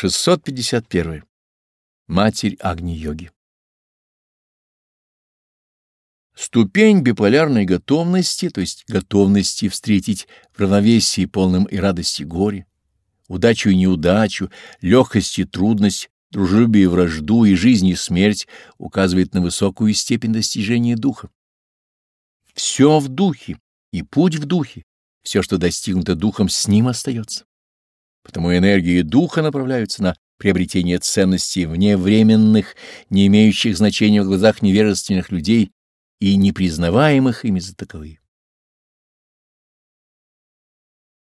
651. Матерь Агни-йоги Ступень биполярной готовности, то есть готовности встретить в равновесии полном и радости горе, удачу и неудачу, легкость и трудность, дружелюбие и вражду, и жизнь и смерть, указывает на высокую степень достижения духа. Все в духе, и путь в духе, все, что достигнуто духом, с ним остается. Потому энергии духа направляются на приобретение ценностей вневременных, не имеющих значения в глазах невежественных людей и непризнаваемых ими за таковые.